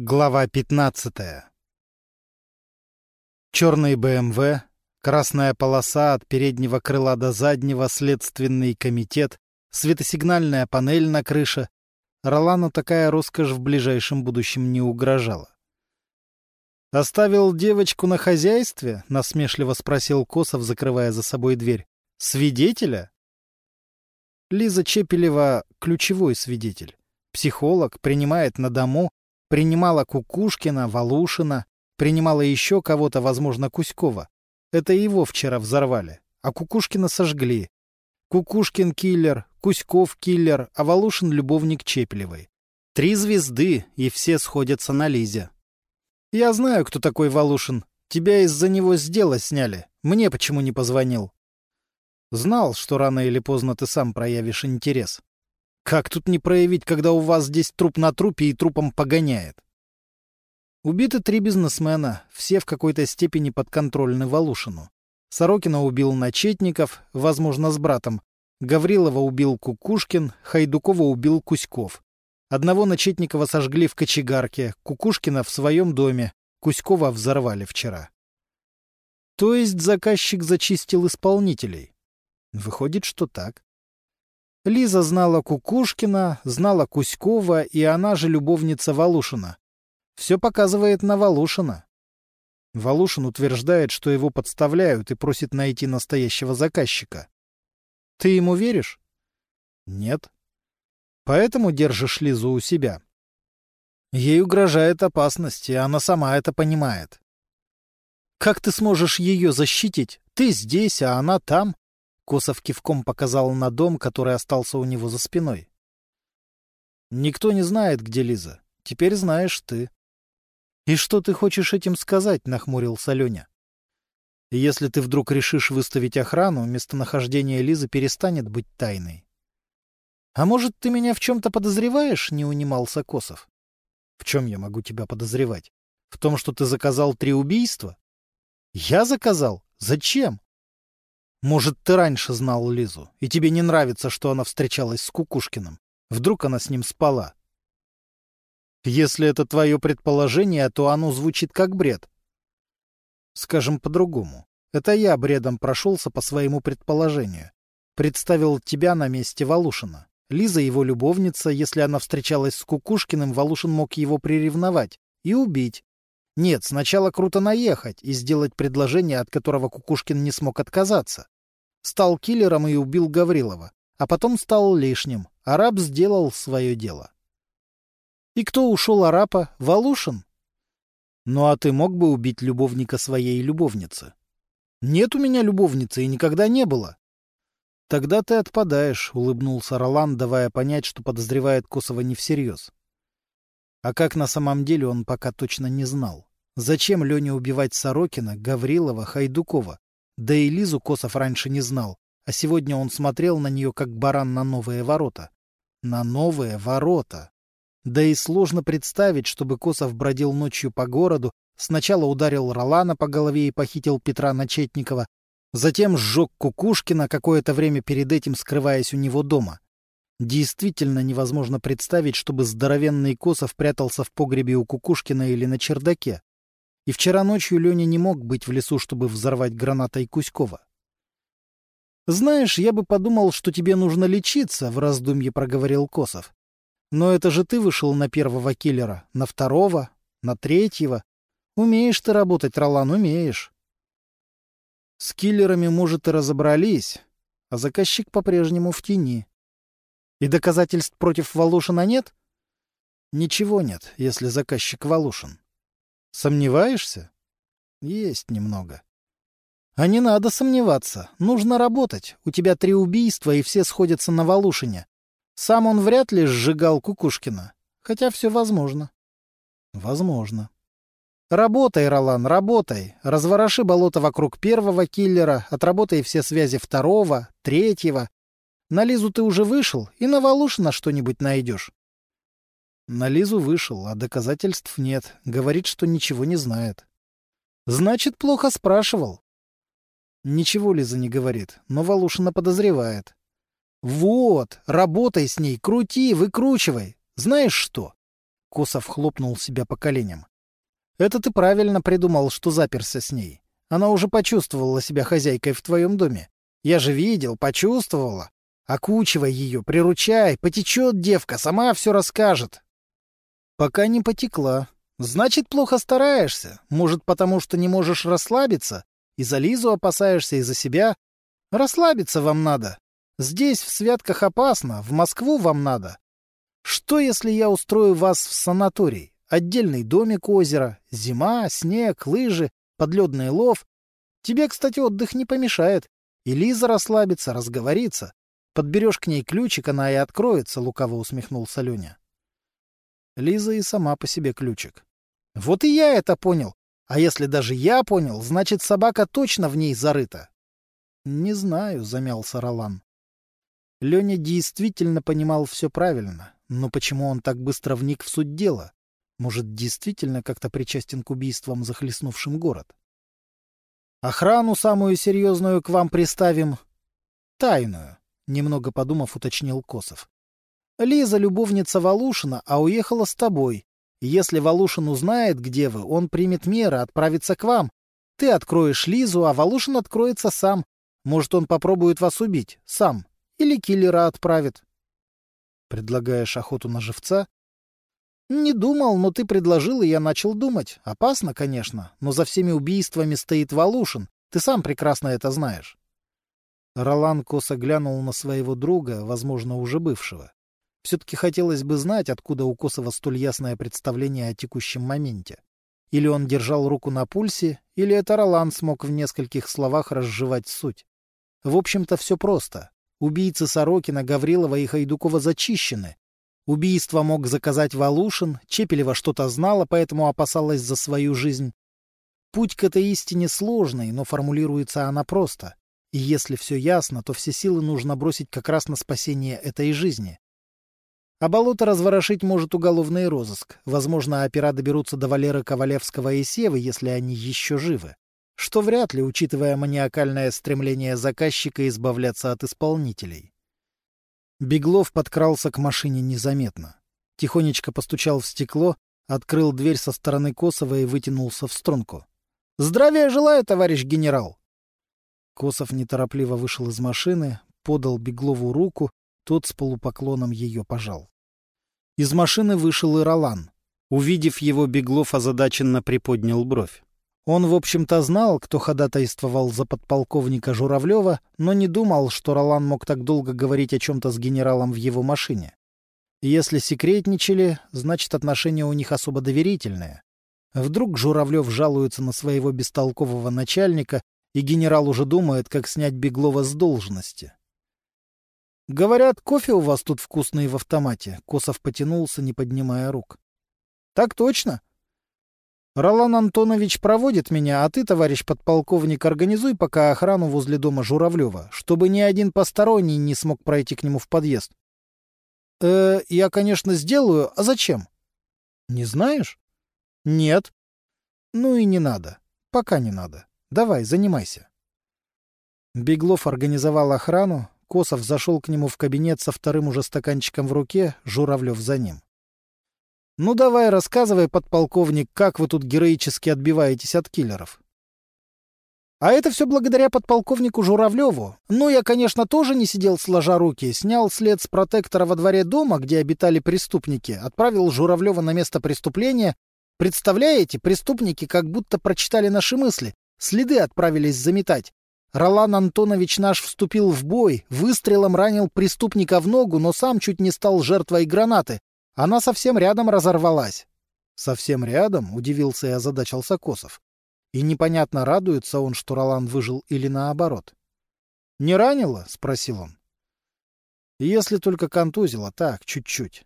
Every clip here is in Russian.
Глава 15 Черный БМВ, красная полоса от переднего крыла до заднего, следственный комитет, светосигнальная панель на крыше. Ролану такая роскошь в ближайшем будущем не угрожала. «Оставил девочку на хозяйстве?» — насмешливо спросил Косов, закрывая за собой дверь. «Свидетеля?» Лиза Чепелева — ключевой свидетель. Психолог, принимает на дому, Принимала Кукушкина, Валушина, принимала еще кого-то, возможно, Кузькова. Это его вчера взорвали, а Кукушкина сожгли. Кукушкин киллер, Кузьков киллер, а Валушин любовник Чепелевой. Три звезды, и все сходятся на Лизе. Я знаю, кто такой Валушин. Тебя из-за него с дела сняли. Мне почему не позвонил? Знал, что рано или поздно ты сам проявишь интерес. Как тут не проявить, когда у вас здесь труп на трупе и трупом погоняет? Убиты три бизнесмена, все в какой-то степени подконтрольны Валушину. Сорокина убил Начетников, возможно, с братом. Гаврилова убил Кукушкин, Хайдукова убил Кузьков. Одного Начетникова сожгли в кочегарке, Кукушкина в своем доме, Кузькова взорвали вчера. То есть заказчик зачистил исполнителей? Выходит, что так. Лиза знала Кукушкина, знала Кузькова, и она же любовница Валушина. Все показывает на Валушина. Валушин утверждает, что его подставляют и просит найти настоящего заказчика. Ты ему веришь? Нет. Поэтому держишь Лизу у себя. Ей угрожает опасность, и она сама это понимает. Как ты сможешь ее защитить? Ты здесь, а она там. Косов кивком показал на дом, который остался у него за спиной. «Никто не знает, где Лиза. Теперь знаешь ты». «И что ты хочешь этим сказать?» — нахмурился Леня. «Если ты вдруг решишь выставить охрану, местонахождение Лизы перестанет быть тайной». «А может, ты меня в чем-то подозреваешь?» — не унимался Косов. «В чем я могу тебя подозревать? В том, что ты заказал три убийства?» «Я заказал? Зачем?» Может, ты раньше знал Лизу, и тебе не нравится, что она встречалась с Кукушкиным. Вдруг она с ним спала. Если это твое предположение, то оно звучит как бред. Скажем по-другому. Это я бредом прошелся по своему предположению. Представил тебя на месте Валушина. Лиза его любовница, если она встречалась с Кукушкиным, Валушин мог его приревновать и убить. Нет, сначала круто наехать и сделать предложение, от которого Кукушкин не смог отказаться. Стал киллером и убил Гаврилова, а потом стал лишним. Араб сделал свое дело. И кто ушел арапа? Валушин? Ну а ты мог бы убить любовника своей любовницы? Нет у меня любовницы и никогда не было. Тогда ты отпадаешь, — улыбнулся Ролан, давая понять, что подозревает Косова не всерьез. А как на самом деле он пока точно не знал. Зачем Лене убивать Сорокина, Гаврилова, Хайдукова? Да и Лизу Косов раньше не знал, а сегодня он смотрел на нее, как баран на новые ворота. На новые ворота. Да и сложно представить, чтобы Косов бродил ночью по городу, сначала ударил Ролана по голове и похитил Петра Начетникова, затем сжег Кукушкина, какое-то время перед этим скрываясь у него дома. Действительно невозможно представить, чтобы здоровенный Косов прятался в погребе у Кукушкина или на чердаке. И вчера ночью Леня не мог быть в лесу, чтобы взорвать гранатой Кузькова. «Знаешь, я бы подумал, что тебе нужно лечиться», — в раздумье проговорил Косов. «Но это же ты вышел на первого киллера, на второго, на третьего. Умеешь ты работать, Ролан, умеешь». С киллерами, может, и разобрались, а заказчик по-прежнему в тени. И доказательств против Волошина нет? Ничего нет, если заказчик Волошин. Сомневаешься? Есть немного. А не надо сомневаться. Нужно работать. У тебя три убийства, и все сходятся на Волушине. Сам он вряд ли сжигал Кукушкина. Хотя все возможно. Возможно. Работай, Ролан, работай. Развороши болото вокруг первого киллера, отработай все связи второго, третьего. На Лизу ты уже вышел, и на Волушина что-нибудь найдешь. На Лизу вышел, а доказательств нет. Говорит, что ничего не знает. Значит, плохо спрашивал. Ничего Лиза не говорит, но Валушина подозревает. Вот, работай с ней, крути, выкручивай. Знаешь что? Косов хлопнул себя по коленям. Это ты правильно придумал, что заперся с ней. Она уже почувствовала себя хозяйкой в твоем доме. Я же видел, почувствовала. Окучивай ее, приручай, потечет девка, сама все расскажет. Пока не потекла. Значит, плохо стараешься. Может, потому что не можешь расслабиться? И за Лизу опасаешься, и за себя? Расслабиться вам надо. Здесь, в Святках, опасно, в Москву вам надо. Что, если я устрою вас в санаторий? Отдельный домик озера, зима, снег, лыжи, подледный лов. Тебе, кстати, отдых не помешает. И Лиза расслабится, разговорится. Подберешь к ней ключик, она и откроется, — лукаво усмехнулся Леня. Лиза и сама по себе ключик. Вот и я это понял. А если даже я понял, значит, собака точно в ней зарыта. Не знаю, — замялся Ролан. Леня действительно понимал все правильно, но почему он так быстро вник в суть дела? Может, действительно как-то причастен к убийствам, захлестнувшим город? Охрану самую серьезную к вам приставим. Тайную, немного подумав, уточнил Косов. Лиза — любовница Валушина, а уехала с тобой. Если Валушин узнает, где вы, он примет меры, отправится к вам. Ты откроешь Лизу, а Валушин откроется сам. Может, он попробует вас убить, сам. Или киллера отправит. Предлагаешь охоту на живца? Не думал, но ты предложил, и я начал думать. Опасно, конечно, но за всеми убийствами стоит Валушин. Ты сам прекрасно это знаешь. Ролан косо глянул на своего друга, возможно, уже бывшего. Все-таки хотелось бы знать, откуда у Косова столь ясное представление о текущем моменте. Или он держал руку на пульсе, или это Ролан смог в нескольких словах разжевать суть. В общем-то, все просто. Убийцы Сорокина, Гаврилова и Хайдукова зачищены, Убийство мог заказать Валушин, Чепелева что-то знала, поэтому опасалась за свою жизнь. Путь к этой истине сложный, но формулируется она просто. И если все ясно, то все силы нужно бросить как раз на спасение этой жизни. А болото разворошить может уголовный розыск. Возможно, опера доберутся до Валеры Ковалевского и Севы, если они еще живы. Что вряд ли, учитывая маниакальное стремление заказчика избавляться от исполнителей. Беглов подкрался к машине незаметно. Тихонечко постучал в стекло, открыл дверь со стороны Косова и вытянулся в струнку. «Здравия желаю, товарищ генерал!» Косов неторопливо вышел из машины, подал Беглову руку, тот с полупоклоном ее пожал. Из машины вышел и Ролан. Увидев его, Беглов озадаченно приподнял бровь. Он, в общем-то, знал, кто ходатайствовал за подполковника Журавлева, но не думал, что Ролан мог так долго говорить о чем-то с генералом в его машине. Если секретничали, значит, отношения у них особо доверительные. Вдруг Журавлев жалуется на своего бестолкового начальника, и генерал уже думает, как снять Беглова с должности. «Говорят, кофе у вас тут вкусный в автомате», — Косов потянулся, не поднимая рук. «Так точно», Ролан Антонович проводит меня, а ты, товарищ подполковник, организуй пока охрану возле дома Журавлева, чтобы ни один посторонний не смог пройти к нему в подъезд. Э, я, конечно, сделаю, а зачем? Не знаешь? Нет. Ну и не надо. Пока не надо. Давай, занимайся. Беглов организовал охрану, Косов зашел к нему в кабинет со вторым уже стаканчиком в руке, Журавлев за ним. Ну давай, рассказывай, подполковник, как вы тут героически отбиваетесь от киллеров. А это все благодаря подполковнику Журавлеву. Ну, я, конечно, тоже не сидел сложа руки. Снял след с протектора во дворе дома, где обитали преступники, отправил Журавлева на место преступления. Представляете, преступники как будто прочитали наши мысли. Следы отправились заметать. Ролан Антонович наш вступил в бой, выстрелом ранил преступника в ногу, но сам чуть не стал жертвой гранаты. Она совсем рядом разорвалась. Совсем рядом, удивился и озадачился Косов. И непонятно, радуется он, что Ролан выжил или наоборот. «Не ранило?» — спросил он. «Если только контузило, так, чуть-чуть».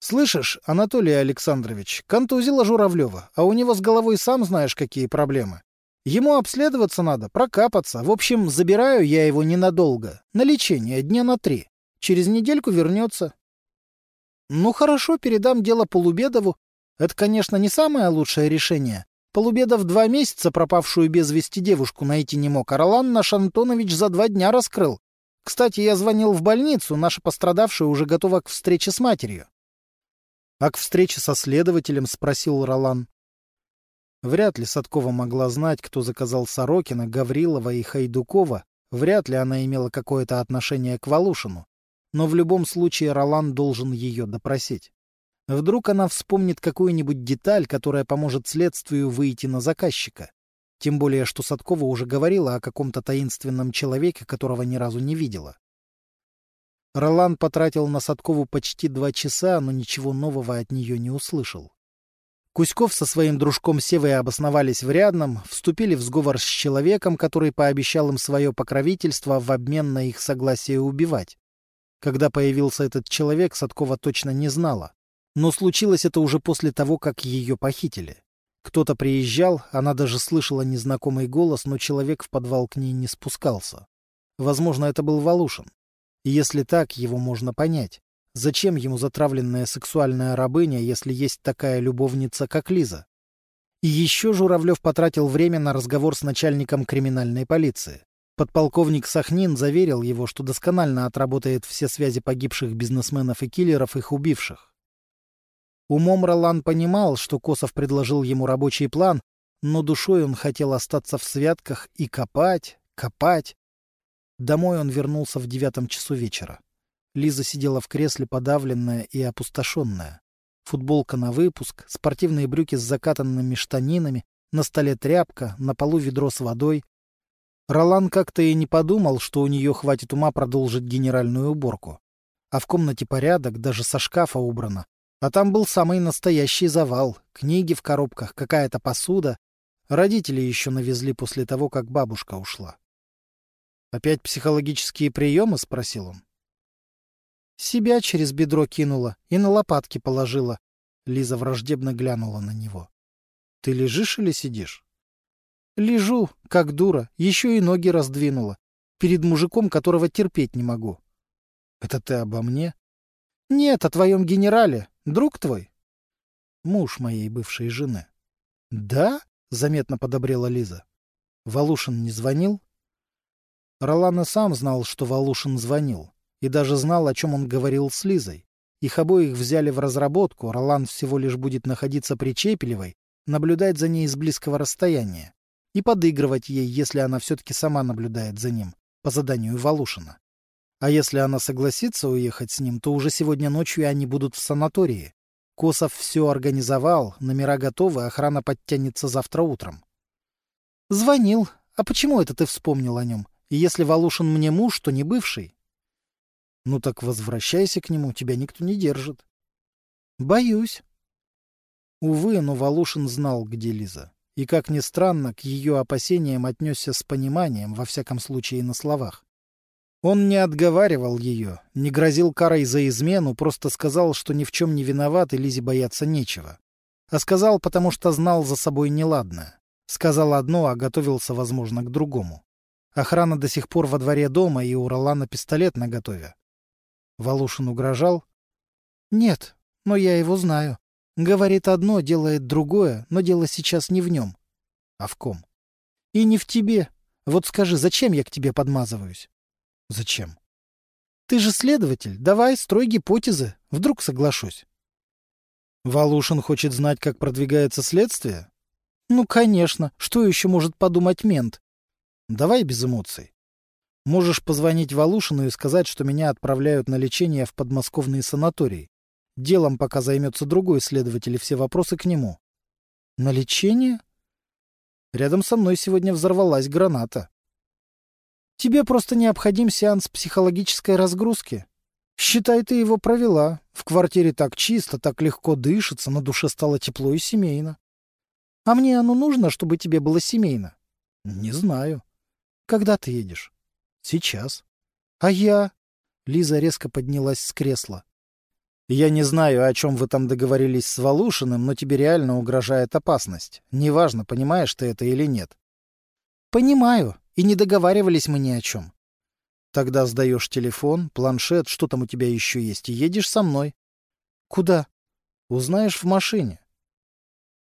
«Слышишь, Анатолий Александрович, контузило Журавлева, а у него с головой сам знаешь, какие проблемы. Ему обследоваться надо, прокапаться. В общем, забираю я его ненадолго, на лечение, дня на три. Через недельку вернется. Ну хорошо, передам дело Полубедову. Это, конечно, не самое лучшее решение. Полубедов два месяца пропавшую без вести девушку найти не мог, а Ролан наш Антонович за два дня раскрыл. Кстати, я звонил в больницу, наша пострадавшая уже готова к встрече с матерью. А к встрече со следователем спросил Ролан. Вряд ли Садкова могла знать, кто заказал Сорокина, Гаврилова и Хайдукова. Вряд ли она имела какое-то отношение к Валушину. Но в любом случае Ролан должен ее допросить. Вдруг она вспомнит какую-нибудь деталь, которая поможет следствию выйти на заказчика. Тем более, что Садкова уже говорила о каком-то таинственном человеке, которого ни разу не видела. Ролан потратил на Садкову почти два часа, но ничего нового от нее не услышал. Кузьков со своим дружком Севой обосновались в Рядном, вступили в сговор с человеком, который пообещал им свое покровительство в обмен на их согласие убивать. Когда появился этот человек, Садкова точно не знала. Но случилось это уже после того, как ее похитили. Кто-то приезжал, она даже слышала незнакомый голос, но человек в подвал к ней не спускался. Возможно, это был Валушин. Если так, его можно понять. Зачем ему затравленная сексуальная рабыня, если есть такая любовница, как Лиза? И еще Журавлев потратил время на разговор с начальником криминальной полиции. Подполковник Сахнин заверил его, что досконально отработает все связи погибших бизнесменов и киллеров, их убивших. Умом Ролан понимал, что Косов предложил ему рабочий план, но душой он хотел остаться в святках и копать, копать. Домой он вернулся в девятом часу вечера. Лиза сидела в кресле подавленная и опустошенная. Футболка на выпуск, спортивные брюки с закатанными штанинами, на столе тряпка, на полу ведро с водой. Ролан как-то и не подумал, что у нее хватит ума продолжить генеральную уборку. А в комнате порядок, даже со шкафа убрано. А там был самый настоящий завал. Книги в коробках, какая-то посуда. Родители еще навезли после того, как бабушка ушла. «Опять психологические приемы?» — спросил он. Себя через бедро кинула и на лопатки положила. Лиза враждебно глянула на него. — Ты лежишь или сидишь? — Лежу, как дура, еще и ноги раздвинула. Перед мужиком, которого терпеть не могу. — Это ты обо мне? — Нет, о твоем генерале. Друг твой? — Муж моей бывшей жены. — Да? — заметно подобрела Лиза. — Валушин не звонил? Ролан и сам знал, что Валушин звонил и даже знал, о чем он говорил с Лизой. Их обоих взяли в разработку, Ролан всего лишь будет находиться при Чепелевой, наблюдать за ней с близкого расстояния и подыгрывать ей, если она все-таки сама наблюдает за ним, по заданию Валушина. А если она согласится уехать с ним, то уже сегодня ночью они будут в санатории. Косов все организовал, номера готовы, охрана подтянется завтра утром. «Звонил. А почему это ты вспомнил о нем? И если Валушин мне муж, то не бывший?» Ну так возвращайся к нему, тебя никто не держит. Боюсь. Увы, но Валушин знал, где Лиза. И, как ни странно, к ее опасениям отнесся с пониманием, во всяком случае на словах. Он не отговаривал ее, не грозил карой за измену, просто сказал, что ни в чем не виноват и Лизе бояться нечего. А сказал, потому что знал за собой неладное. Сказал одно, а готовился, возможно, к другому. Охрана до сих пор во дворе дома, и у Ролана пистолет наготове. Волошин угрожал? Нет, но я его знаю. Говорит одно, делает другое, но дело сейчас не в нем. А в ком? И не в тебе. Вот скажи, зачем я к тебе подмазываюсь? Зачем? Ты же следователь. Давай, строй гипотезы. Вдруг соглашусь. Валушин хочет знать, как продвигается следствие? Ну, конечно. Что еще может подумать мент? Давай без эмоций. Можешь позвонить Валушину и сказать, что меня отправляют на лечение в подмосковный санаторий. Делом пока займется другой следователь, и все вопросы к нему. На лечение? Рядом со мной сегодня взорвалась граната. Тебе просто необходим сеанс психологической разгрузки. Считай, ты его провела. В квартире так чисто, так легко дышится, на душе стало тепло и семейно. А мне оно нужно, чтобы тебе было семейно? Не знаю. Когда ты едешь? Сейчас. А я? Лиза резко поднялась с кресла. Я не знаю, о чем вы там договорились с Валушиным, но тебе реально угрожает опасность. Неважно, понимаешь ты это или нет. Понимаю. И не договаривались мы ни о чем. Тогда сдаешь телефон, планшет, что там у тебя еще есть, и едешь со мной. Куда? Узнаешь в машине.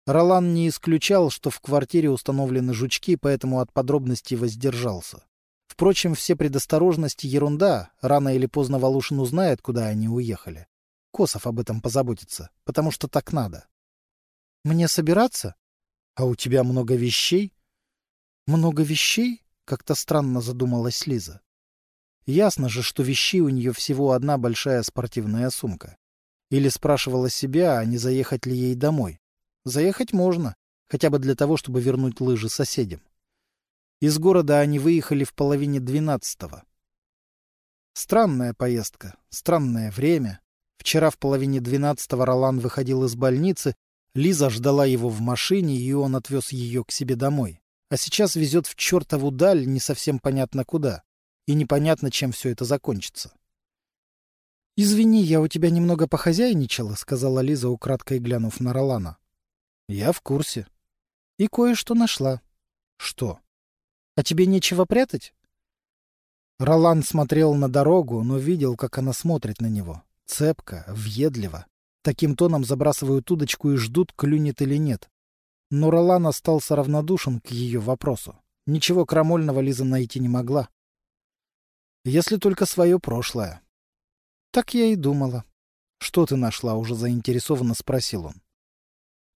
Ролан не исключал, что в квартире установлены жучки, поэтому от подробностей воздержался. Впрочем, все предосторожности — ерунда. Рано или поздно Волошин узнает, куда они уехали. Косов об этом позаботится, потому что так надо. Мне собираться? А у тебя много вещей? Много вещей? Как-то странно задумалась Лиза. Ясно же, что вещей у нее всего одна большая спортивная сумка. Или спрашивала себя, а не заехать ли ей домой. Заехать можно, хотя бы для того, чтобы вернуть лыжи соседям. Из города они выехали в половине двенадцатого. Странная поездка, странное время. Вчера в половине двенадцатого Ролан выходил из больницы, Лиза ждала его в машине, и он отвез ее к себе домой. А сейчас везет в чертову даль, не совсем понятно куда. И непонятно, чем все это закончится. — Извини, я у тебя немного похозяйничала, — сказала Лиза, украдкой глянув на Ролана. — Я в курсе. — И кое-что нашла. — Что? — А тебе нечего прятать? Ролан смотрел на дорогу, но видел, как она смотрит на него. Цепко, въедливо. Таким тоном забрасывают удочку и ждут, клюнет или нет. Но Ролан остался равнодушен к ее вопросу. Ничего крамольного Лиза найти не могла. Если только свое прошлое. Так я и думала. Что ты нашла? Уже заинтересованно спросил он.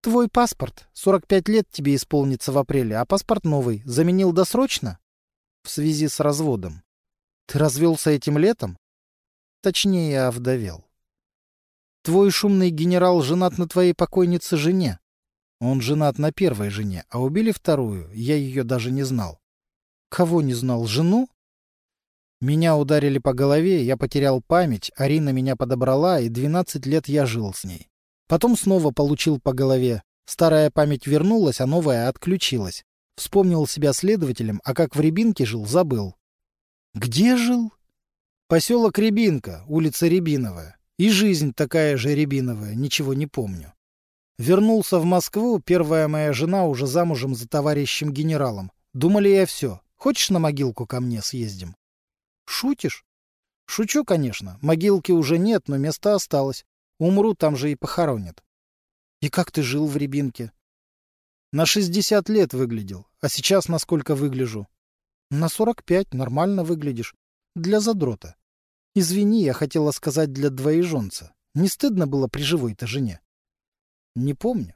Твой паспорт. 45 лет тебе исполнится в апреле, а паспорт новый. Заменил досрочно? В связи с разводом. Ты развелся этим летом? Точнее, овдовел. Твой шумный генерал женат на твоей покойнице жене. Он женат на первой жене, а убили вторую. Я ее даже не знал. Кого не знал? Жену? Меня ударили по голове, я потерял память, Арина меня подобрала, и 12 лет я жил с ней. Потом снова получил по голове. Старая память вернулась, а новая отключилась. Вспомнил себя следователем, а как в Рябинке жил, забыл. Где жил? Поселок Рябинка, улица Рябиновая. И жизнь такая же Рябиновая, ничего не помню. Вернулся в Москву, первая моя жена уже замужем за товарищем генералом. Думали я все. Хочешь на могилку ко мне съездим? Шутишь? Шучу, конечно. Могилки уже нет, но место осталось. Умру, там же и похоронят. И как ты жил в Рябинке? На шестьдесят лет выглядел. А сейчас на сколько выгляжу? На сорок пять нормально выглядишь. Для задрота. Извини, я хотела сказать для двоеженца. Не стыдно было при живой-то жене? Не помню.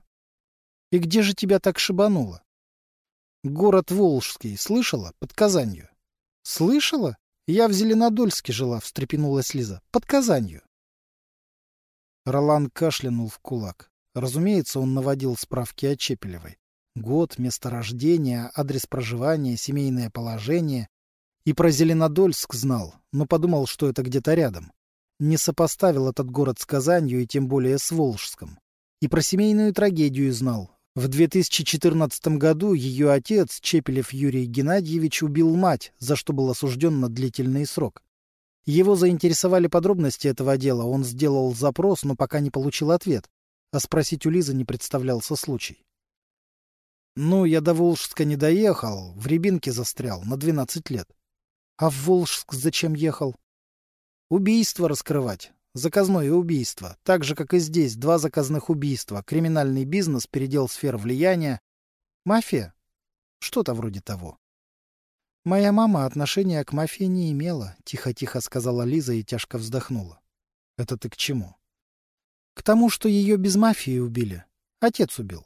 И где же тебя так шибануло? Город Волжский. Слышала? Под Казанью. Слышала? Я в Зеленодольске жила, встрепенулась Лиза. Под Казанью. Ролан кашлянул в кулак. Разумеется, он наводил справки о Чепелевой. Год, место рождения, адрес проживания, семейное положение. И про Зеленодольск знал, но подумал, что это где-то рядом. Не сопоставил этот город с Казанью и тем более с Волжском. И про семейную трагедию знал. В 2014 году ее отец, Чепелев Юрий Геннадьевич, убил мать, за что был осужден на длительный срок. Его заинтересовали подробности этого дела, он сделал запрос, но пока не получил ответ. А спросить у Лизы не представлялся случай. Ну, я до Волжска не доехал, в Рябинке застрял на 12 лет. А в Волжск зачем ехал? Убийство раскрывать. Заказное убийство. Так же, как и здесь, два заказных убийства. Криминальный бизнес, передел сфер влияния. Мафия? Что-то вроде того. Моя мама отношения к мафии не имела, тихо-тихо сказала Лиза и тяжко вздохнула. Это ты к чему? К тому, что ее без мафии убили. Отец убил.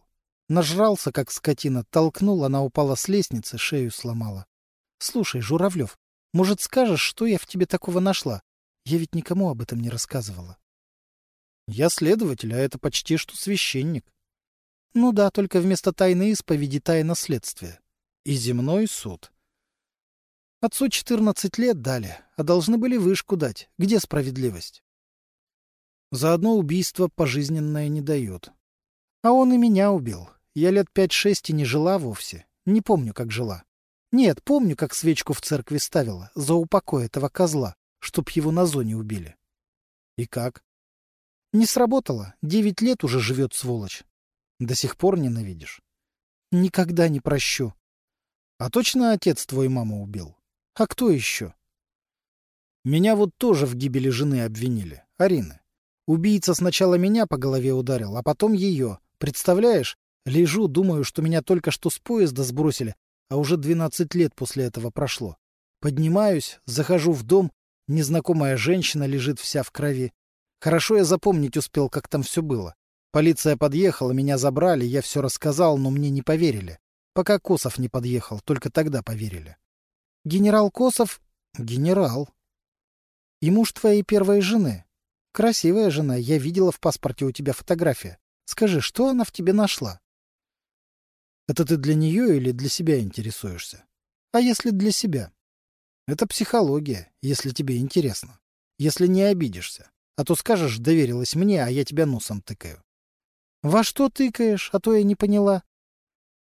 Нажрался, как скотина, толкнул, она упала с лестницы, шею сломала. Слушай, Журавлев, может, скажешь, что я в тебе такого нашла? Я ведь никому об этом не рассказывала. Я следователь, а это почти что священник. Ну да, только вместо тайны исповеди тайна следствия. И земной суд. Отцу четырнадцать лет дали, а должны были вышку дать. Где справедливость? За одно убийство пожизненное не дают. А он и меня убил. Я лет пять-шесть и не жила вовсе. Не помню, как жила. Нет, помню, как свечку в церкви ставила за упокой этого козла, чтоб его на зоне убили. И как? Не сработало. Девять лет уже живет сволочь. До сих пор ненавидишь. Никогда не прощу. А точно отец твой маму убил? А кто еще? Меня вот тоже в гибели жены обвинили. Арины. Убийца сначала меня по голове ударил, а потом ее. Представляешь, лежу, думаю, что меня только что с поезда сбросили, а уже двенадцать лет после этого прошло. Поднимаюсь, захожу в дом, незнакомая женщина лежит вся в крови. Хорошо я запомнить успел, как там все было. Полиция подъехала, меня забрали, я все рассказал, но мне не поверили. Пока Косов не подъехал, только тогда поверили. Генерал Косов... Генерал. И муж твоей первой жены. Красивая жена, я видела в паспорте у тебя фотография. Скажи, что она в тебе нашла? Это ты для нее или для себя интересуешься? А если для себя? Это психология, если тебе интересно. Если не обидишься. А то скажешь, доверилась мне, а я тебя носом тыкаю. Во что тыкаешь, а то я не поняла.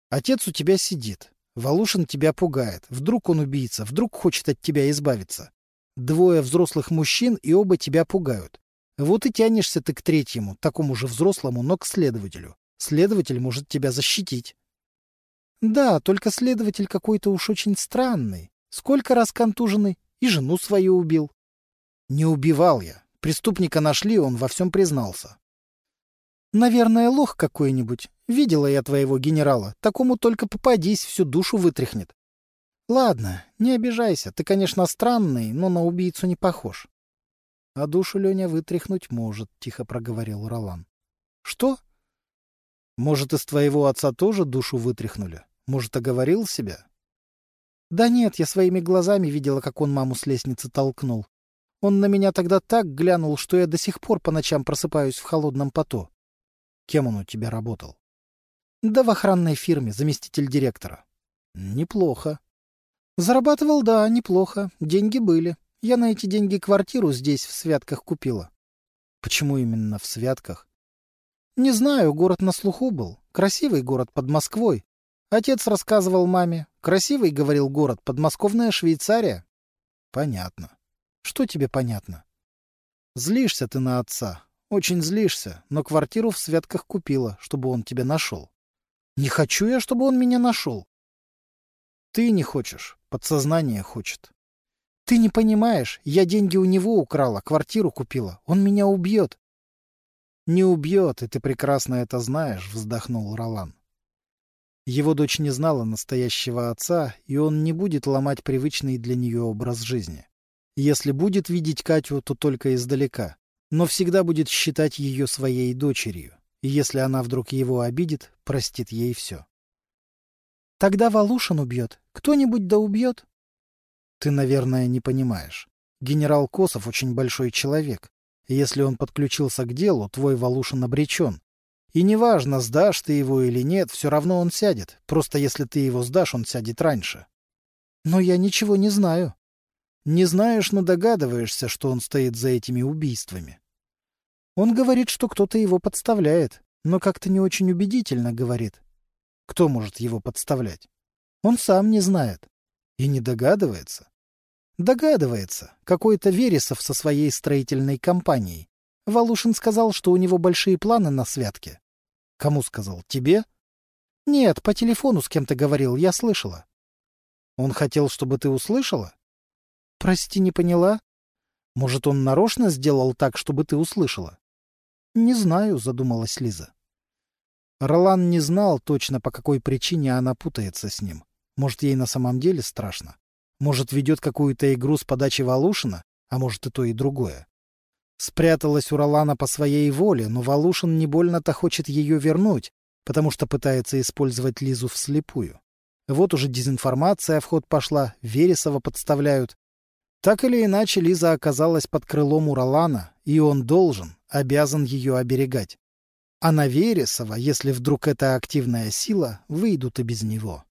Отец у тебя сидит. Валушин тебя пугает. Вдруг он убийца, вдруг хочет от тебя избавиться. Двое взрослых мужчин, и оба тебя пугают. Вот и тянешься ты к третьему, такому же взрослому, но к следователю. Следователь может тебя защитить. Да, только следователь какой-то уж очень странный. Сколько раз контуженный, и жену свою убил. Не убивал я. Преступника нашли, он во всем признался. Наверное, лох какой-нибудь. Видела я твоего генерала. Такому только попадись, всю душу вытряхнет. Ладно, не обижайся. Ты, конечно, странный, но на убийцу не похож. А душу Леня вытряхнуть может, тихо проговорил Ролан. Что? Может, из твоего отца тоже душу вытряхнули? Может, оговорил себя? Да нет, я своими глазами видела, как он маму с лестницы толкнул. Он на меня тогда так глянул, что я до сих пор по ночам просыпаюсь в холодном поту. Кем он у тебя работал? Да в охранной фирме, заместитель директора. Неплохо. Зарабатывал, да, неплохо. Деньги были. Я на эти деньги квартиру здесь, в Святках, купила. Почему именно в Святках? Не знаю, город на слуху был. Красивый город под Москвой. Отец рассказывал маме. Красивый, говорил город, подмосковная Швейцария. Понятно. Что тебе понятно? Злишься ты на отца. Очень злишься, но квартиру в Святках купила, чтобы он тебя нашел. Не хочу я, чтобы он меня нашел. Ты не хочешь, подсознание хочет. Ты не понимаешь, я деньги у него украла, квартиру купила. Он меня убьет. Не убьет, и ты прекрасно это знаешь, вздохнул Ролан. Его дочь не знала настоящего отца, и он не будет ломать привычный для нее образ жизни. Если будет видеть Катю, то только издалека, но всегда будет считать ее своей дочерью, и если она вдруг его обидит, простит ей все. Тогда Валушин убьет. Кто-нибудь да убьет. Ты, наверное, не понимаешь. Генерал Косов очень большой человек. Если он подключился к делу, твой Валушин обречен. И неважно, сдашь ты его или нет, все равно он сядет. Просто если ты его сдашь, он сядет раньше. Но я ничего не знаю. Не знаешь, но догадываешься, что он стоит за этими убийствами. Он говорит, что кто-то его подставляет, но как-то не очень убедительно говорит. Кто может его подставлять? Он сам не знает. И не догадывается. Догадывается. Какой-то Вересов со своей строительной компанией. Валушин сказал, что у него большие планы на святке. Кому сказал? Тебе? Нет, по телефону с кем-то говорил, я слышала. Он хотел, чтобы ты услышала? Прости, не поняла. Может, он нарочно сделал так, чтобы ты услышала? Не знаю, задумалась Лиза. Ролан не знал точно, по какой причине она путается с ним. Может, ей на самом деле страшно? Может, ведет какую-то игру с подачи Валушина? А может, и то, и другое. Спряталась у Ролана по своей воле, но Валушин не больно-то хочет ее вернуть, потому что пытается использовать Лизу вслепую. Вот уже дезинформация в ход пошла, Вересова подставляют. Так или иначе, Лиза оказалась под крылом у Ролана, и он должен, обязан ее оберегать. А на Вересова, если вдруг эта активная сила, выйдут и без него.